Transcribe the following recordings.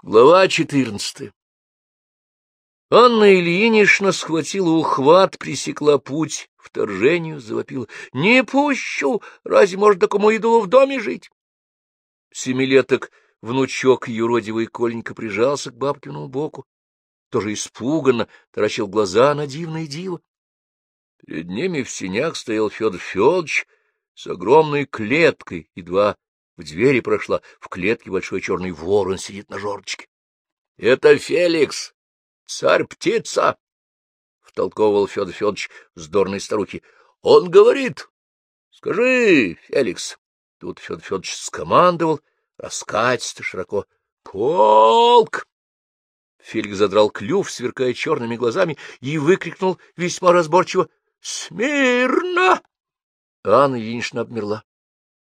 Глава четырнадцатая Анна Ильинична схватила ухват, пресекла путь вторжению, завопила. — Не пущу! Разве может такому идолу в доме жить? Семилеток внучок юродивый Коленька прижался к бабкиному боку, тоже испуганно таращил глаза на дивное диво. Перед ними в синях стоял Федор Федорович с огромной клеткой, едва в двери прошла, в клетке большой черный ворон сидит на жердочке. — Это Феликс, царь-птица! — втолковывал Федор Федорович вздорной старухи. — Он говорит. — Скажи, Феликс. Тут Федор Федорович скомандовал, раскатисто широко. — Полк! Феликс задрал клюв, сверкая черными глазами, и выкрикнул весьма разборчиво. — Смирно! Анна Ильинична обмерла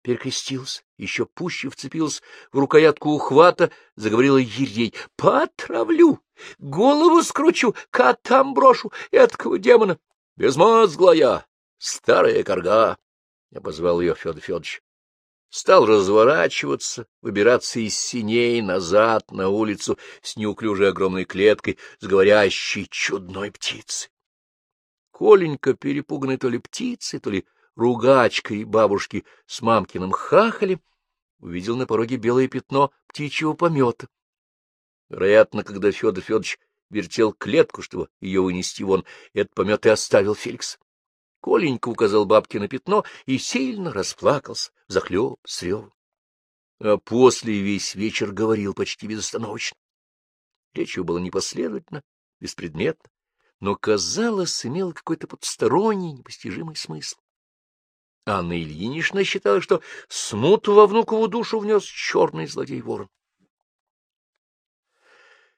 перекрестилась, еще пуще вцепилась в рукоятку ухвата, заговорила Ерей. — Потравлю, голову скручу, котам брошу, эткого демона. — Безмозглая, старая корга! — позвал ее Федор Федорович. Стал разворачиваться, выбираться из синей назад на улицу с неуклюжей огромной клеткой с говорящей чудной птицей. Коленька, перепуганный то ли птицей, то ли ругачкой бабушки с мамкиным хахалем, увидел на пороге белое пятно птичьего помета. Вероятно, когда Федор Федорович вертел клетку, чтобы ее вынести вон, этот помет и оставил Феликс. Коленька указал бабке на пятно и сильно расплакался, захлеб, с. А после весь вечер говорил почти безостановочно. Речь его была непоследовательна, беспредметна, но, казалось, имела какой-то потусторонний, непостижимый смысл. Анна Ильинична считала, что смуту во внукову душу внес черный злодей-ворон.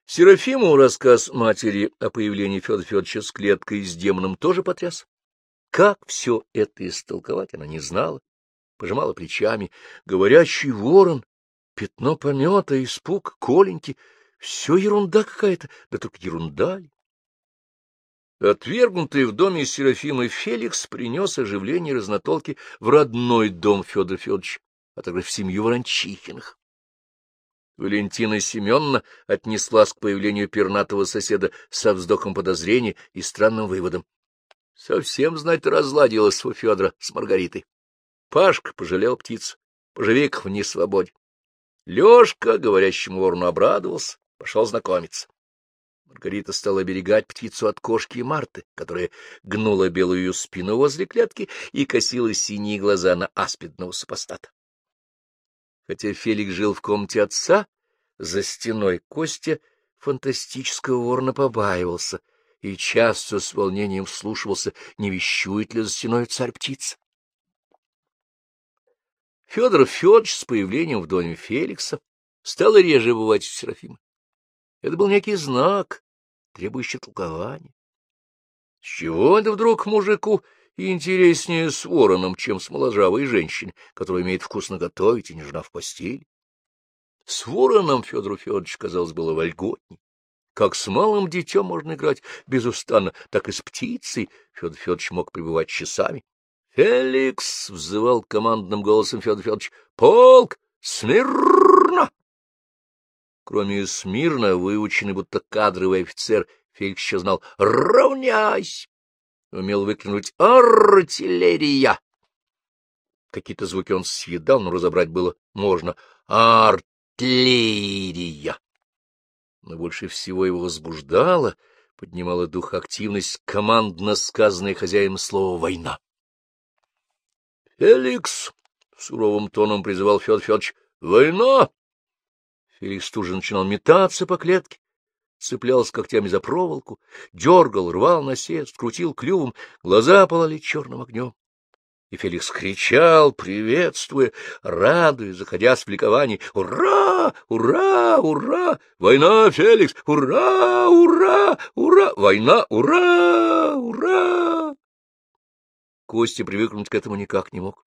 Серафиму рассказ матери о появлении Федора Федоровича с клеткой с демоном тоже потряс. Как все это истолковать, она не знала, пожимала плечами. Говорящий ворон, пятно помета, испуг, коленьки — все ерунда какая-то, да только ерунда ли. Отвергнутый в доме Серафимы Феликс принес оживление разнотолки в родной дом Федора Федоровича, а также в семью Ворончихиных. Валентина Семеновна отнеслась к появлению пернатого соседа со вздохом подозрения и странным выводом. Совсем, знать, разладилась у Федора с Маргаритой. Пашка пожалел птицу, поживик в несвободе. Лёшка, говорящему ворону, обрадовался, пошел знакомиться. Маргарита стала оберегать птицу от кошки Марты, которая гнула белую спину возле клетки и косила синие глаза на аспидного супостата. Хотя Фелик жил в комнате отца, за стеной Костя фантастического ворона побаивался и часто с волнением вслушивался, не вещует ли за стеной царь-птица. Федор Федорович с появлением в доме Феликса стал реже бывать у Серафимы. Это был некий знак, требующий толкования. С чего это вдруг мужику интереснее с вороном, чем с моложавой женщиной, которая умеет вкусно готовить и не жена в постели? С вороном Федору Федоровичу, казалось, было вольготней. Как с малым детем можно играть безустанно, так и с птицей Федор Федорович мог пребывать часами. — Феликс! — взывал командным голосом Федор Федорович. — Полк! Смирно! Кроме смирно, выученный будто кадровый офицер, Феликс еще знал «Равняйсь!» Умел выкрикнуть «Артиллерия!» Какие-то звуки он съедал, но разобрать было можно. «Артиллерия!» Но больше всего его возбуждало, поднимала дух активность, командно сказанное хозяином слово «война». «Феликс!» — суровым тоном призывал Федор Федорович. «Война!» Феликс тут же начинал метаться по клетке, цеплялся когтями за проволоку, дергал, рвал насест, крутил клювом, глаза полали черным огнем. И Феликс кричал, приветствуя, радуясь, заходя в ликовании. «Ура! Ура! Ура! Война, Феликс! Ура! Ура! Ура! Война! Ура! Ура!» Костя привыкнуть к этому никак не мог.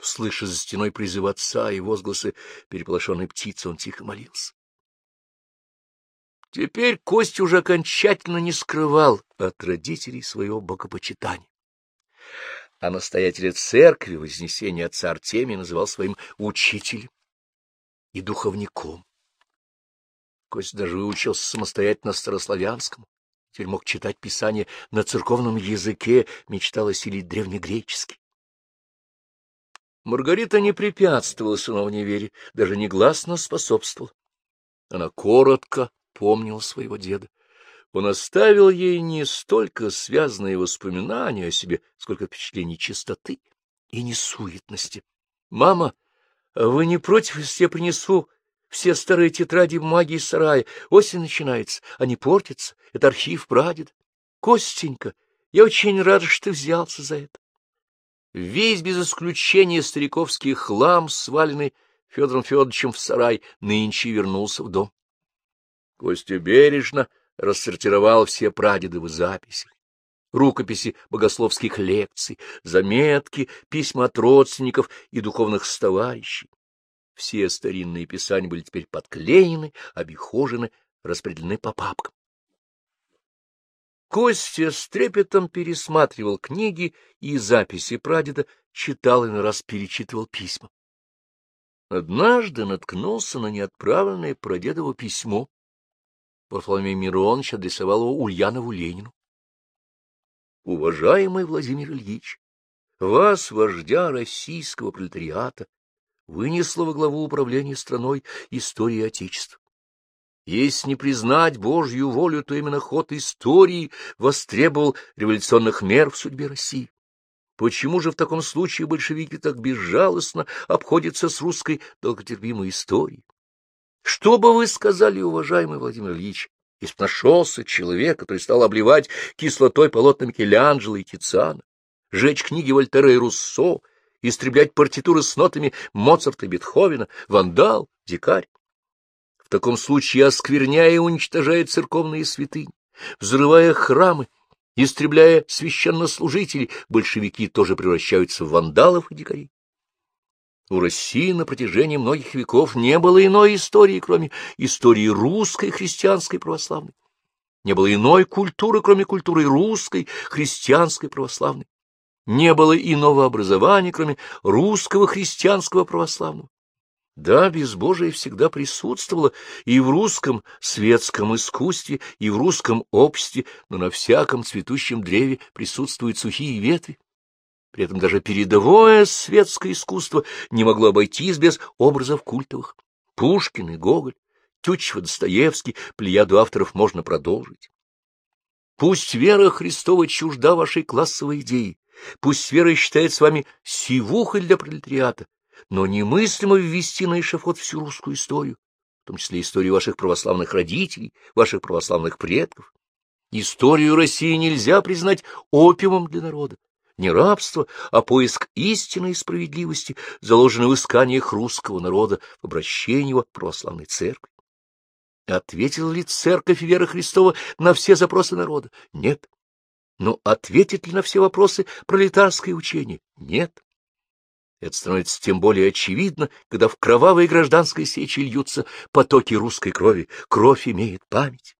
Слыша за стеной призыв отца и возгласы переполошенной птицы, он тихо молился. Теперь Кость уже окончательно не скрывал от родителей своего богопочитания. А настоятеля церкви Вознесения отца Артемия называл своим учителем и духовником. Кость даже выучился самостоятельно старославянскому. Теперь мог читать писание на церковном языке, мечтал осилить древнегреческий. Маргарита не препятствовала сыновней вере, даже негласно способствовала. Она коротко помнила своего деда. Он оставил ей не столько связанные воспоминания о себе, сколько впечатлений чистоты и несуетности. — Мама, а вы не против, если я принесу все старые тетради бумаги из сарая? Осень начинается, они портятся. Это архив прадеда. Костенька, я очень рад, что ты взялся за это. Весь без исключения стариковский хлам, сваленный Федором Федоровичем в сарай, нынче вернулся в дом. Костя бережно рассортировал все прадедовы записи, рукописи богословских лекций, заметки, письма от родственников и духовных товарищей. Все старинные писания были теперь подклеены, обихожены, распределены по папкам. Костя с трепетом пересматривал книги и записи прадеда, читал и на раз перечитывал письма. Однажды наткнулся на неотправленное прадедово письмо. Варфоломей Миронович адресовал его Ульянову Ленину. Уважаемый Владимир Ильич, вас, вождя российского пролетариата, вынесло во главу управления страной истории Отечества. Если не признать Божью волю, то именно ход истории востребовал революционных мер в судьбе России. Почему же в таком случае большевики так безжалостно обходятся с русской долготерпимой историей? Что бы вы сказали, уважаемый Владимир Ильич, если бы нашелся человек, который стал обливать кислотой полотна Микеланджело и Тициана, жечь книги Вольтера и Руссо, истреблять партитуры с нотами Моцарта и Бетховена, вандал, дикарь? В таком случае, оскверняя и уничтожая церковные святыни, взрывая храмы, истребляя священнослужителей, большевики тоже превращаются в вандалов и дикарей. У России на протяжении многих веков не было иной истории, кроме истории русской христианской православной. Не было иной культуры, кроме культуры русской христианской православной. Не было иного образования, кроме русского христианского православного. Да, безбожие всегда присутствовало и в русском светском искусстве, и в русском обществе, но на всяком цветущем древе присутствуют сухие ветви. При этом даже передовое светское искусство не могло обойтись без образов культовых. Пушкин и Гоголь, Тютчев и Достоевский, плеяду авторов можно продолжить. Пусть вера Христова чужда вашей классовой идеи, пусть вера считает с вами сивухой для пролетариата, но немыслимо ввести на эшафот всю русскую историю, в том числе историю ваших православных родителей, ваших православных предков. Историю России нельзя признать опиумом для народа. Не рабство, а поиск истины и справедливости, заложенный в исканиях русского народа в обращении его к православной церкви. Ответила ли церковь вера Христова на все запросы народа? Нет. Но ответит ли на все вопросы пролетарское учение? Нет. Это становится тем более очевидно, когда в кровавой гражданской сечи льются потоки русской крови. Кровь имеет память.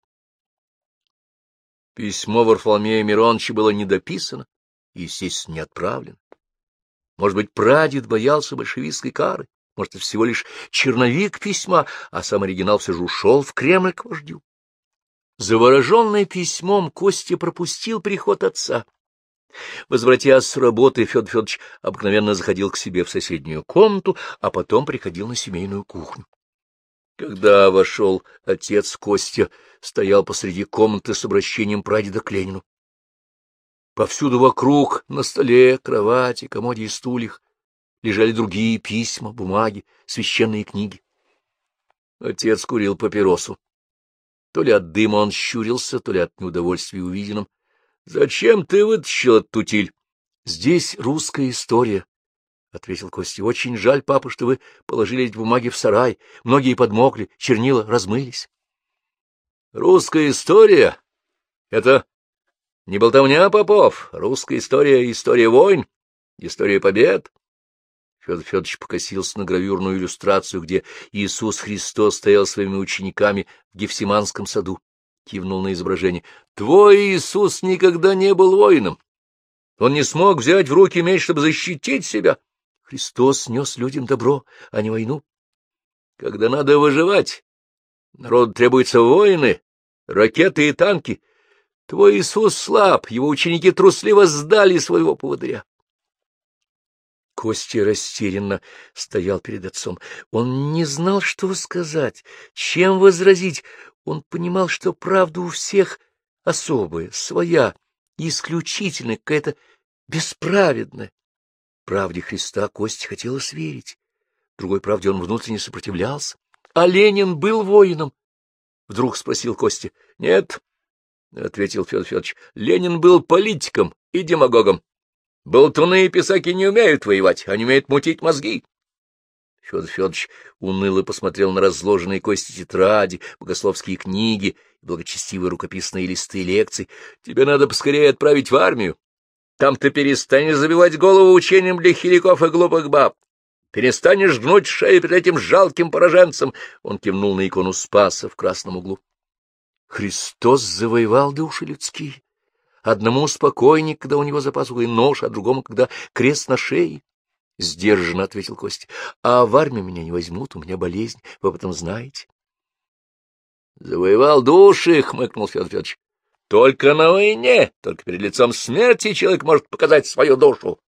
Письмо Варфоломея Мироновича было недописано и, естественно, не отправлено. Может быть, прадед боялся большевистской кары, может, это всего лишь черновик письма, а сам оригинал все же ушел в Кремль к вождю. Завороженный письмом, Костя пропустил приход отца Возвратясь с работы, Федор Федорович обыкновенно заходил к себе в соседнюю комнату, а потом приходил на семейную кухню. Когда вошел отец Костя, стоял посреди комнаты с обращением прадеда к Ленину. Повсюду вокруг, на столе, кровати, комоде и стульях, лежали другие письма, бумаги, священные книги. Отец курил папиросу. То ли от дыма он щурился, то ли от неудовольствия увиденным. — Зачем ты вытащил этот утиль? — Здесь русская история, — ответил Костя. — Очень жаль, папа, что вы положили эти бумаги в сарай. Многие подмокли, чернила размылись. — Русская история? Это не болтовня попов. Русская история — история войн, история побед. Федор Федорович покосился на гравюрную иллюстрацию, где Иисус Христос стоял своими учениками в Гефсиманском саду кивнул на изображение. — Твой Иисус никогда не был воином. Он не смог взять в руки меч, чтобы защитить себя. Христос нес людям добро, а не войну. Когда надо выживать, Народу требуются воины, ракеты и танки. Твой Иисус слаб, его ученики трусливо сдали своего поводыря. Костя растерянно стоял перед отцом. Он не знал, что сказать, чем возразить. Он понимал, что правда у всех особая, своя, исключительная, какая-то бесправедная. Правде Христа Костя хотелось верить. Другой правде он внутренне сопротивлялся. А Ленин был воином? Вдруг спросил Костя. — Нет, — ответил Федор Федорович, — Ленин был политиком и демагогом. Болтуны и писаки не умеют воевать, они умеют мутить мозги. Федор Федорович уныло посмотрел на разложенные кости тетради, богословские книги и благочестивые рукописные листы лекций. Тебе надо поскорее отправить в армию. Там ты перестанешь забивать голову учением для хиликов и глупых баб. Перестанешь гнуть шею перед этим жалким пораженцем. Он кивнул на икону Спаса в красном углу. Христос завоевал души людские. Одному спокойнее, когда у него за пазухой нож, а другому, когда крест на шее. — Сдержанно ответил Костя. — А в армию меня не возьмут, у меня болезнь, вы об этом знаете. — Завоевал души, — хмыкнул Федор Федорович. — Только на войне, только перед лицом смерти человек может показать свою душу.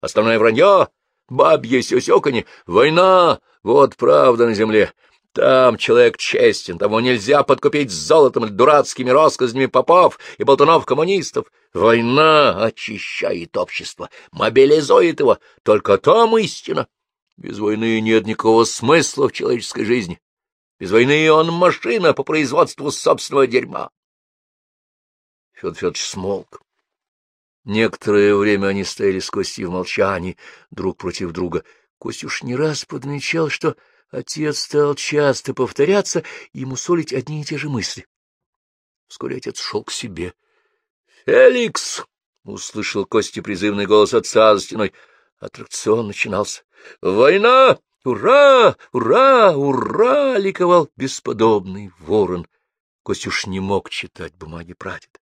Основное вранье, бабье сюсюканье, война — вот правда на земле. Там человек честен, того нельзя подкупить золотом или дурацкими россказнями попов и болтунов-коммунистов. Война очищает общество, мобилизует его, только там истина. Без войны нет никакого смысла в человеческой жизни. Без войны он машина по производству собственного дерьма. Федор Федорович смолк. Некоторое время они стояли с Костей в молчании, друг против друга. Костюш не раз подмечал, что Отец стал часто повторяться и мусолить одни и те же мысли. Вскоре отец шел к себе. — Феликс! — услышал Кости призывный голос отца за стеной. Аттракцион начинался. — Война! Ура! Ура! Ура! — ликовал бесподобный ворон. Костюш не мог читать бумаги прадеда.